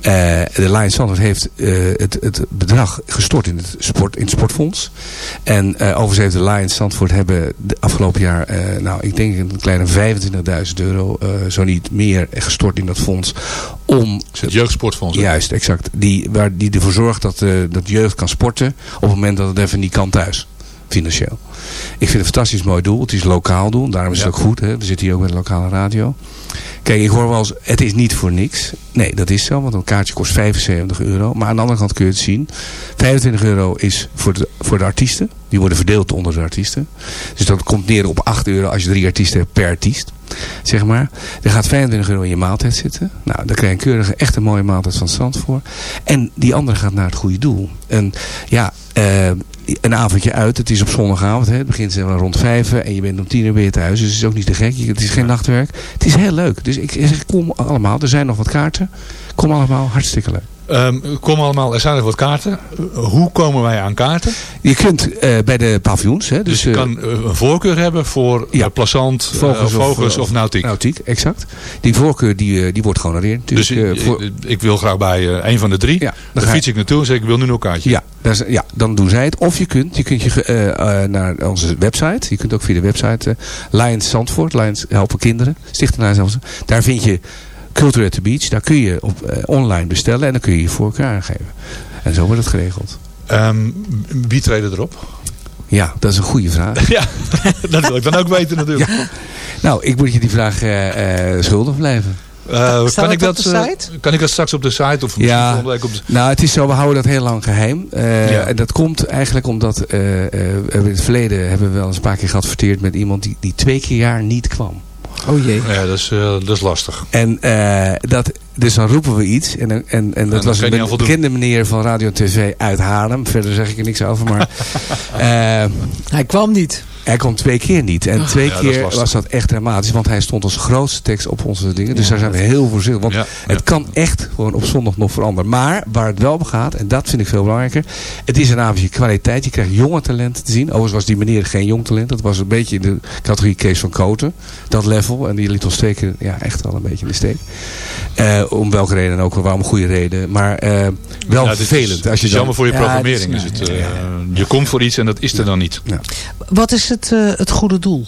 eh, de Lions Zandvoort heeft eh, het, het bedrag gestort in het, sport, in het sportfonds. En eh overigens heeft de Lions Zandvoort hebben de afgelopen jaar, nou ik denk een kleine 25.000 euro, zo niet meer, gestort in dat fonds. Om Het jeugdsportfonds. hè? Juist, exact. Die, waar, die ervoor zorgt dat, dat jeugd kan sporten op het moment dat het even niet kan thuis. Financieel. Ik vind het een fantastisch mooi doel. Het is een lokaal doel. Daarom is Ja. het ook goed. Hè. We zitten hier ook bij de lokale radio. Kijk, ik hoor wel eens, het is niet voor niks. Nee, dat is zo, want een kaartje kost 75 euro. Maar aan de andere kant kun je het zien. 25 euro is voor de, voor de artiesten. Die worden verdeeld onder de artiesten. Dus dat komt neer op 8 euro als je drie artiesten hebt per artiest. Zeg maar. Er gaat 25 euro in je maaltijd zitten. Nou, daar krijg je een keurige, echt een mooie maaltijd van het strand voor. En die andere gaat naar het goede doel. En ja, eh, een avondje uit. Het is op zondagavond. Hè. Het begint zeg maar rond vijf. En je bent om tien uur weer thuis. Dus het is ook niet te gek. Het is geen nachtwerk. Het is heel leuk. Dus ik zeg, kom allemaal. Er zijn nog wat kaarten. Kom allemaal. Hartstikke leuk. Ehm, kom allemaal, er zijn nog wat kaarten. Hoe komen wij aan kaarten? Je kunt eh, bij de paviljoens. Hè, Dus, dus je eh, kan eh, een voorkeur hebben voor Ja. plazant, Vogels vogels, of, nautiek. Nautiek, exact. Die voorkeur die, die wordt gehonoreerd. dus voor- eh, ik wil graag bij een van de drie. Ja, dan fiets ik naartoe en zeg ik wil nu nog een kaartje. Ja, is- ja, dan doen zij het. Of je kunt, je kunt je naar onze website. Je kunt ook via de website Lions Zandvoort. Lions helpen kinderen. Stichting Lions Zandvoort. Daar vind je Culture at the Beach. Daar kun je op, eh, online bestellen. En dan kun je je voorkeur aangeven. En zo wordt het geregeld. Ehm, wie treden erop? Ja, dat is een goede vraag. [laughs] ja, dat wil ik dan ook weten natuurlijk. Ja. Nou, ik moet je die vraag eh, eh, schuldig blijven. Eh, kan, ik dat, kan ik dat straks op de site of misschien Ja. volgende week op de... Nou, het is zo, we houden dat heel lang geheim. Eh, Ja. En dat komt eigenlijk omdat eh, eh, we in het verleden hebben we wel eens een paar keer geadverteerd met iemand die, die twee keer jaar niet kwam. Oh jee. Ja, dat is, eh, dat is lastig. En eh, dat, dus dan roepen we iets. En, en, en dat dan was een bekende meneer van Radio en TV uit Haarlem. Verder zeg ik er niks over. Maar [laughs] eh, Hij kwam niet. Hij kwam twee keer niet. En twee Ja, keer was dat echt dramatisch. Want hij stond als grootste tekst op onze dingen. Dus daar zijn we heel voorzichtig. Want Ja, het kan echt gewoon op zondag nog veranderen. Maar waar het wel om gaat, en dat vind ik veel belangrijker. Het is een avondje kwaliteit. Je krijgt jonge talenten te zien. Overigens was die meneer geen jong talent. Dat was een beetje in de categorie Kees van Koten. Dat level. En die liet ons steken ja, echt wel een beetje in de steek. Eh, om welke reden ook. Waarom goede reden. Maar eh, wel Ja, dit is- vervelend. Als je jammer voor je programmering. Is is- het, ja, eh, ja. Je komt voor iets en dat is er dan niet. Wat is het, eh, het goede doel?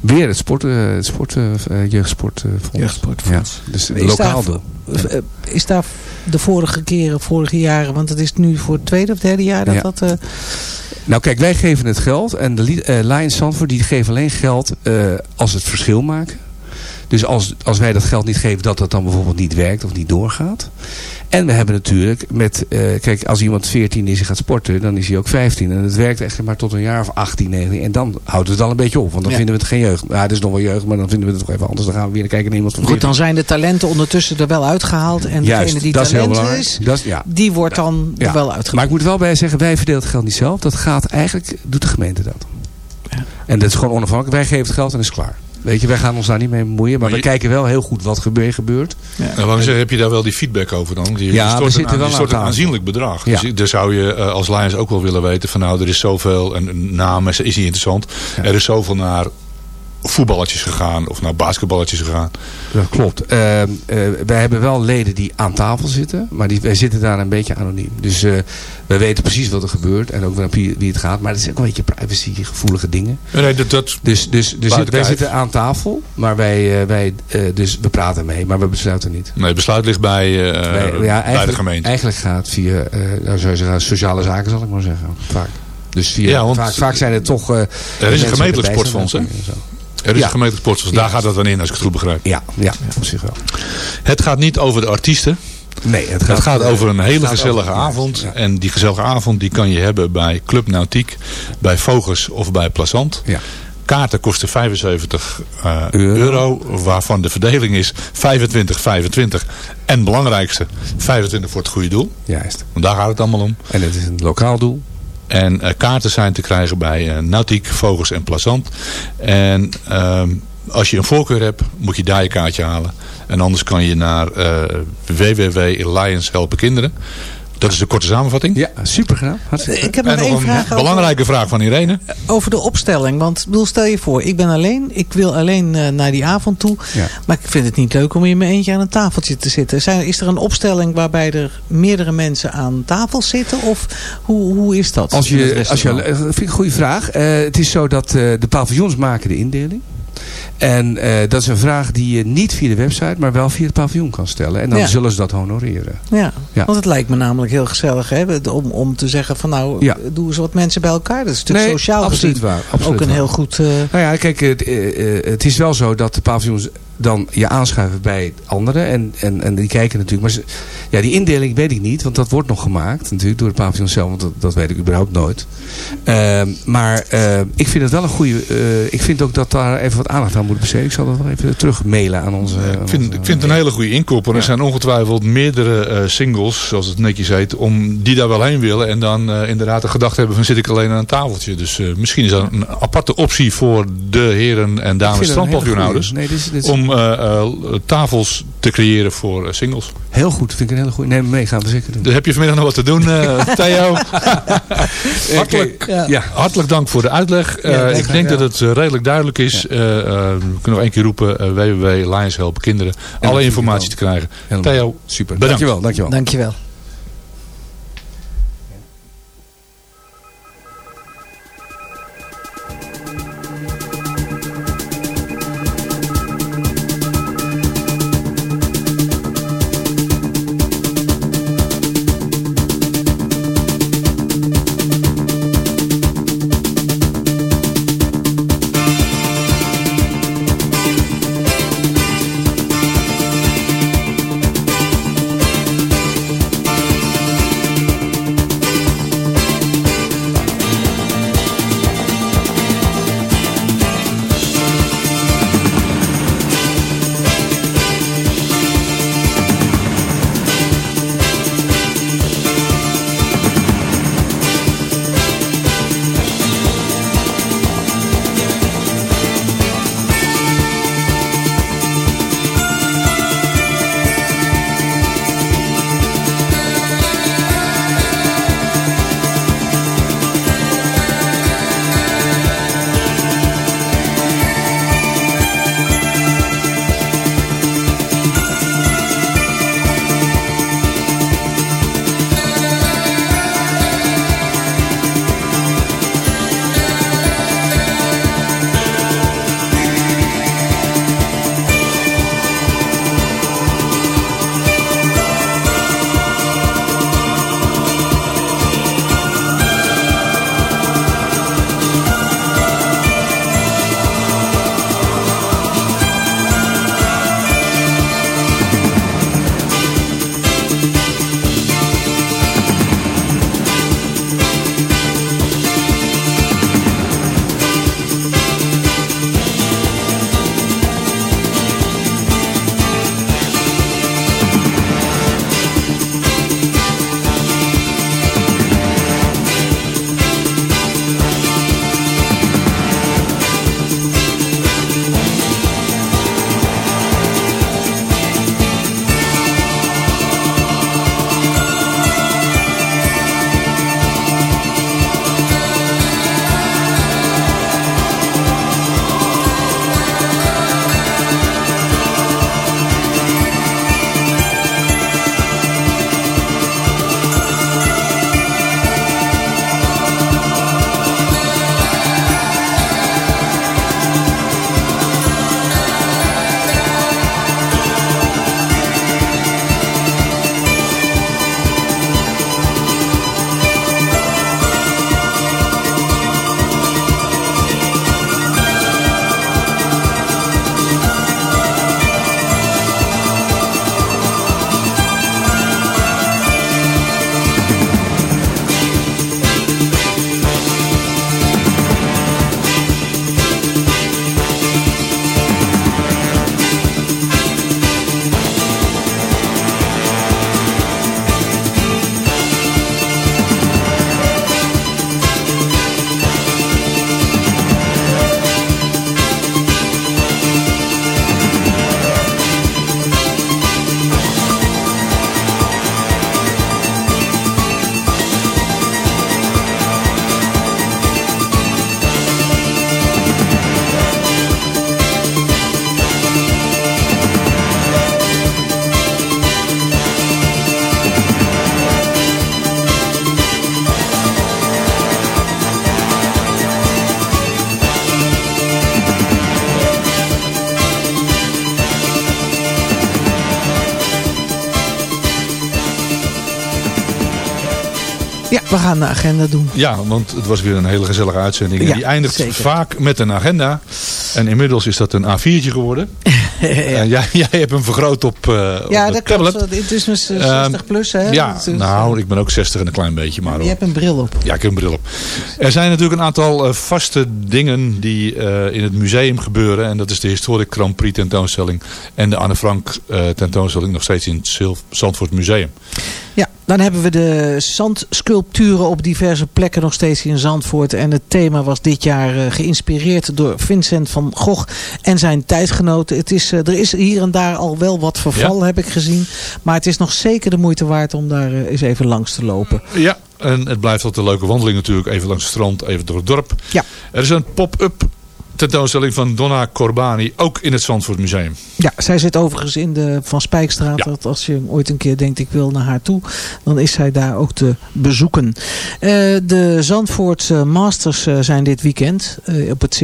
Weer het sport, eh, het sport, eh, eh, jeugdsportfonds. Jeugdsportfonds. Ja, dus Is lokaal daar- doel. Is daar de vorige keren, vorige jaren, want het is nu voor het tweede of derde jaar dat Ja. dat... eh, Nou kijk, wij geven het geld. En de Li- eh, Lions Zandvoort die geven alleen geld eh, als het verschil maken. Dus als, als wij dat geld niet geven, dat dat dan bijvoorbeeld niet werkt of niet doorgaat. En we hebben natuurlijk met, eh, kijk, als iemand 14 is en gaat sporten, dan is hij ook 15. En het werkt echt maar tot een jaar of 18, 19. En dan houdt het al een beetje op, want dan Ja. vinden we het geen jeugd. Ja, het is nog wel jeugd, maar dan vinden we het toch even anders. Dan gaan we weer kijken naar iemand van goed, 14. dan zijn de talenten ondertussen er wel uitgehaald. En Juist, degene die dat talent is, is, ja. die wordt dan Ja. er wel uitgehaald. Maar ik moet wel bij zeggen, wij verdelen het geld niet zelf. Dat gaat eigenlijk, doet de gemeente dat. En dat is gewoon onafhankelijk. Wij geven het geld en is klaar. Weet je, wij gaan ons daar niet mee bemoeien. Maar, Maar we je- kijken wel heel goed wat gebe- gebeurt. En waarom zeg, heb je daar wel die feedback over dan? Je, Ja, je we een, wel aan stort een aanzienlijk bedrag. Ja. Dus daar zou je eh, als Lions ook wel willen weten van nou, er is zoveel, en een naam is is niet interessant. Er is zoveel naar voetballetjes gegaan of naar basketballetjes gegaan. Dat klopt. Eh, wij hebben wel leden die aan tafel zitten. Maar die, wij zitten daar een beetje anoniem. Dus eh wij weten precies wat er gebeurt. En ook wie, wie het gaat. Maar het is ook een beetje privacy gevoelige dingen. Nee, dat, dat, Dus, dus, dus Buiten wij zitten aan tafel. Maar wij, eh, wij dus we praten mee. Maar we besluiten niet. nee, het besluit ligt bij, bij de gemeente. Eigenlijk gaat via nou, zou zeggen, sociale zaken, zal ik maar zeggen. Vaak. Dus via, Ja, want- vaak, vaak zijn het toch... Er is een gemeentelijk sportfonds, hè? Er is Ja. een gemeentelijk sportfonds, Ja. daar gaat dat dan in als ik het goed begrijp. Ja, ja, op zich wel. Het gaat niet over de artiesten. Nee, het Het gaat over een hele gezellige over- avond. Ja. En die gezellige avond die kan je hebben bij Club Nautiek, bij Vogels of bij Plazant. Ja. Kaarten kosten 75 eh, Euro. euro. waarvan de verdeling is 25, 25. En belangrijkste, 25 voor het goede doel. Juist. Want daar gaat het allemaal om. En het is een lokaal doel. En eh, kaarten zijn te krijgen bij eh, Nautiek, Vogels en Plazant. En ehm, als je een voorkeur hebt, moet je daar je kaartje halen. En anders kan je naar eh www Lions Helpen Kinderen. Dat is de korte samenvatting. Ja, super Ik heb nog nog één een vraag over, belangrijke vraag van Irene. over de opstelling. Want bedoel, stel je voor, ik ben alleen. Ik wil alleen eh, naar die avond toe. Ja. Maar ik vind het niet leuk om in mijn eentje aan een tafeltje te zitten. Zijn, is er een opstelling waarbij er meerdere mensen aan tafel zitten? Of hoe, hoe is dat? Als je, als je, eh, vind ik een goede vraag. Eh, het is zo dat eh, de paviljoens maken de indeling. En eh, dat is een vraag die je niet via de website, maar wel via het paviljoen kan stellen. En dan Ja. zullen ze dat honoreren. Ja, Ja. want het lijkt me namelijk heel gezellig hè, om, om te zeggen van nou, Ja. doe eens wat mensen bij elkaar. Dat is natuurlijk Nee, sociaal absoluut gezien waar. Absoluut ook een waar. heel goed... eh, Nou ja, kijk, het, eh, het is wel zo dat de paviljoens dan je aanschuiven bij anderen. En, en, en die kijken natuurlijk. Maar ze, ja, die indeling weet ik niet, want dat wordt nog gemaakt natuurlijk door de paviljoen zelf. Want dat, dat weet ik überhaupt nooit. Ehm, maar eh, ik vind het wel een goede... eh, ik vind ook dat daar even wat aandacht aan moet besteden. Ik zal dat wel even terug mailen aan onze... Ik vind, onze- ik vind het een hele goede inkoop. En er Ja. zijn ongetwijfeld meerdere eh, singles, zoals het netjes heet, om die daar wel heen willen. En dan eh, inderdaad de gedachte hebben van zit ik alleen aan een tafeltje. Dus misschien is dat een aparte optie voor de heren en dames goeie. Nee, dit is, dit is Om eh, eh, tafels te creëren voor eh, singles. heel goed. Vind ik een hele goede. Neem me mee, gaan we zeker doen. Dus heb je vanmiddag nog wat te doen, eh, [laughs] Theo? hartelijk, Ja. ja. hartelijk dank voor de uitleg. Eh, Ja, ik denk dat het redelijk duidelijk is. We kunnen nog één keer roepen. www Lions Helpen Kinderen. Alle informatie te krijgen. Helemaal. Theo, Super. Bedankt. Dankjewel, dankjewel. Dankjewel. We gaan de agenda doen. Ja, want het was weer een hele gezellige uitzending. En Ja, die eindigt zeker. vaak met een agenda. En inmiddels is dat een A4'tje geworden. [laughs] En jij, jij hebt hem vergroot op, eh op Ja, de dat tablet. klopt. Het is dus eh, Ehm, 60 plus, hè? Ja, is, nou, ik ben ook 60 en een klein beetje. Maar Je hebt een bril op. Ja, ik heb een bril op. Er zijn natuurlijk een aantal eh, vaste dingen die eh, in het museum gebeuren. En dat is de Historic Grand Prix tentoonstelling. En de Anne Frank eh, tentoonstelling nog steeds in het Zandvoort Museum. Ja, dan hebben we de zandsculpturen op diverse plekken nog steeds in Zandvoort. En het thema was dit jaar eh, geïnspireerd door Vincent van Gogh en zijn tijdgenoten. Het is, eh, er is hier en daar al wel wat verval, Ja. heb ik gezien. Maar het is nog zeker de moeite waard om daar eh, eens even langs te lopen. Ja, en het blijft altijd een leuke wandeling natuurlijk. Even langs het strand, even door het dorp. Ja. Er is een pop-up tentoonstelling van Donna Corbani. Ook in het Zandvoort Museum. Ja, zij zit overigens in de Van Spijkstraat. Ja. Als je ooit een keer denkt ik wil naar haar toe, dan is zij daar ook te bezoeken. Eh, de Zandvoort Masters eh, zijn dit weekend eh, op het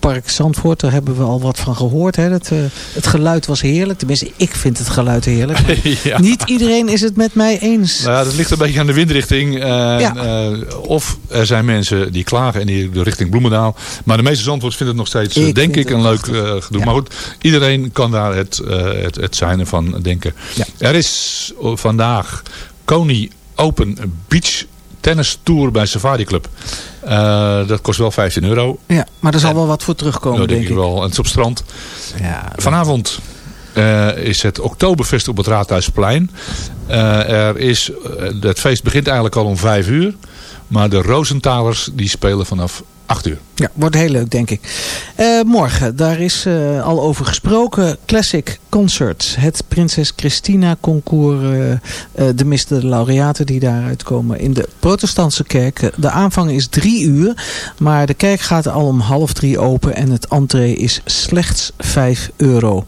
circuitpark Zandvoort. Daar hebben we al wat van gehoord. Hè. Het, eh, het geluid was heerlijk. Tenminste, ik vind het geluid heerlijk. [laughs] Ja. Niet iedereen is het met mij eens. Nou ja, dat ligt een beetje aan de windrichting. Ja. eh, of er zijn mensen die klagen en die de richting Bloemendaal. Maar de meeste Zandvoorts vinden het nog steeds, eh, Ik denk ik, een leuk gedoe. Ja. Maar goed, iedereen kan daar het, het, het zijn van denken. Er is vandaag Kony Open Beach Tennis Tour bij Safari Club. Eh, dat kost wel 15 euro. Ja, maar er zal wel wat voor terugkomen, denk denk ik wel. En het is op strand. Ja, Vanavond eh, is het Oktoberfest op het Raadhuisplein. Eh, er is, het feest begint eigenlijk al om vijf uur. Maar de Rosenthalers die spelen vanaf acht uur. Ja, wordt heel leuk, denk ik. Eh, morgen, daar is eh, al over gesproken. Classic Concerts. Het Prinses Christina Concours. eh, de miste laureaten die daaruit komen in de protestantse kerk. De aanvang is drie uur. Maar de kerk gaat al om half drie open. En het entree is slechts vijf euro.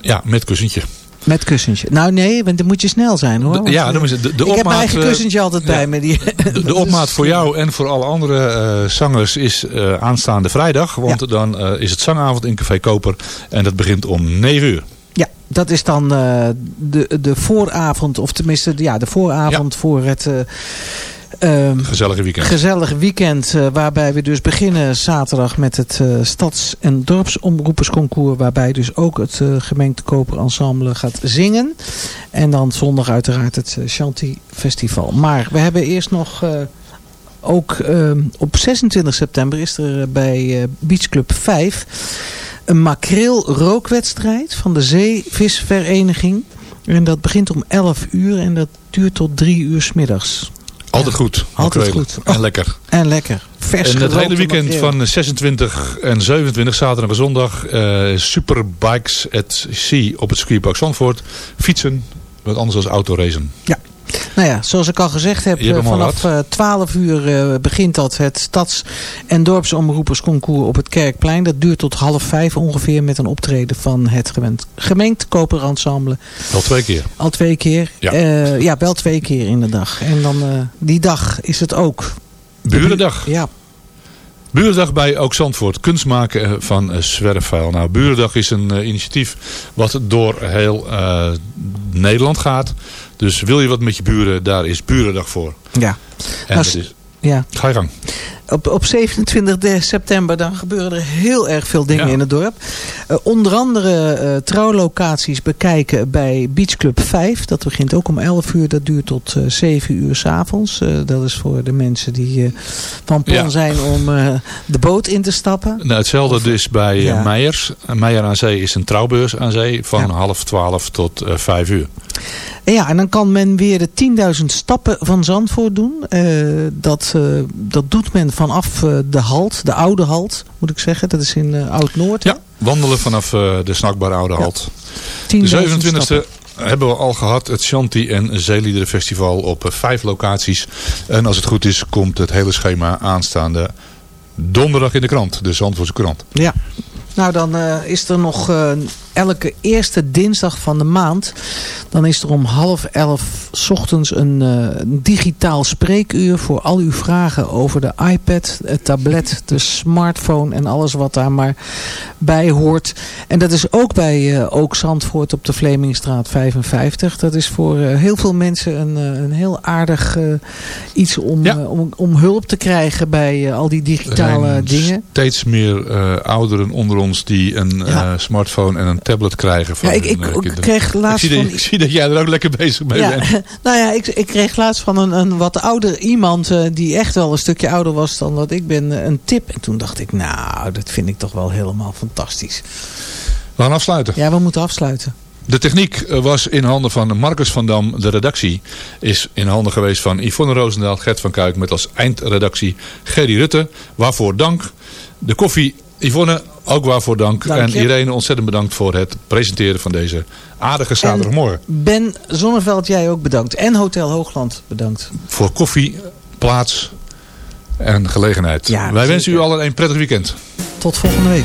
Ja, met kussentje. Met kussentje. Nou nee, want dan moet je snel zijn hoor. De- ja, dan is het de, de ik heb mijn eigen eh, kussentje altijd bij ja. me. Die, De, de [laughs] opmaat voor jou en voor alle andere eh, zangers is eh, aanstaande vrijdag. Want dan is het zangavond in Café Koper. En dat begint om 9 uur. Ja, dat is dan de, de vooravond, of tenminste ja, de vooravond voor het eh, ehm, Gezellige weekend. gezellige weekend. eh, waarbij we dus beginnen zaterdag met het eh, Stads- en Dorpsomroepersconcours. Waarbij dus ook het eh gemeente Koper Ensemble gaat zingen. En dan zondag uiteraard het eh, Chanty Festival. Maar we hebben eerst nog... eh, ook ehm, op 26 september is er eh, bij eh, Beach Club 5 een makreel rookwedstrijd van de Zeevisvereniging. En dat begint om 11 uur en dat duurt tot 3 uur 's middags. Altijd goed. Altijd goed. En Oh. lekker. En lekker. Vers En het hele weekend van 26 en 27, zaterdag en zondag, eh Superbikes at Sea op het circuitpark Zandvoort. Fietsen, wat anders dan autoracen. Nou ja, zoals ik al gezegd heb, eh, vanaf eh, 12 uur eh, begint dat het stads- en dorpsomroepersconcours op het Kerkplein. Dat duurt tot half vijf ongeveer met een optreden van het gemeente, gemeente Koper Ensemble. Al twee keer. Al twee keer. Ja. Ja, wel twee keer in de dag. En dan die dag is het ook. Burendag. Ja, Burendag bij Ook Zandvoort. Kunst maken van zwerfvuil. Nou, Burendag is een initiatief wat door heel Nederland gaat. Dus wil je wat met je buren, daar is Burendag voor. ja. En Nou, dat is, ja. ga je gang. Op, op 27 de september dan gebeuren er heel erg veel dingen Ja. in het dorp. Eh, onder andere eh, trouwlocaties bekijken bij Beach Club 5. Dat begint ook om 11 uur. Dat duurt tot eh 7 uur s'avonds. avonds. Eh, dat is voor de mensen die eh, van plan Ja. zijn om eh, de boot in te stappen. Nou, hetzelfde dus bij eh, Ja. Meijers. Meijer aan Zee is een trouwbeurs aan zee van half twaalf tot eh, vijf uur. En ja, en dan kan men weer de 10.000 stappen van Zandvoort doen. Eh, dat, eh, dat doet men vanaf eh, de halt, de oude halt moet ik zeggen. Dat is in eh, Oud-Noord. Ja, wandelen vanaf eh, de snackbare Oude Halt. 10.000 De 27e stappen. hebben we al gehad het Shanti en Zeeliederenfestival op eh, vijf locaties. En als het goed is komt het hele schema aanstaande donderdag in de krant. De Zandvoortse krant. Ja. Nou, dan is er nog elke eerste dinsdag van de maand. Dan is er om half elf 's ochtends een, eh, een digitaal spreekuur voor al uw vragen over de iPad, het tablet, de smartphone en alles wat daar maar bij hoort. En dat is ook bij eh, Ook Zandvoort op de Vlemingstraat 55. Dat is voor eh, heel veel mensen een, een heel aardig iets om, Ja. om, om hulp te krijgen bij al die digitale dingen. steeds meer ouderen onder ons die een Ja. smartphone en een tablet krijgen. Van Ja, ik, ik, eh, ik kreeg laatst ik zie, van... dat, ik zie dat jij er ook lekker bezig mee Ja, bent. [laughs] nou ja, ik, ik kreeg laatst van een, een wat ouder iemand eh, die echt wel een stukje ouder was dan dat ik ben, eh, een tip. En toen dacht ik, nou, dat vind ik toch wel helemaal fantastisch. We gaan afsluiten. Ja, we moeten afsluiten. De techniek was in handen van Marcus van Dam. De redactie is in handen geweest van Yvonne Roosendaal, Gert van Kuik met als eindredactie Gerry Rutte. Waarvoor dank. De koffie Yvonne, ook waarvoor dank. Dank en. Irene ontzettend bedankt voor het presenteren van deze aardige zaterdagmorgen. Ben Zonneveld, jij ook bedankt. En Hotel Hoogland bedankt. Voor koffie, plaats en gelegenheid. Ja, Wij zeker. wensen u allen een prettig weekend. Tot volgende week.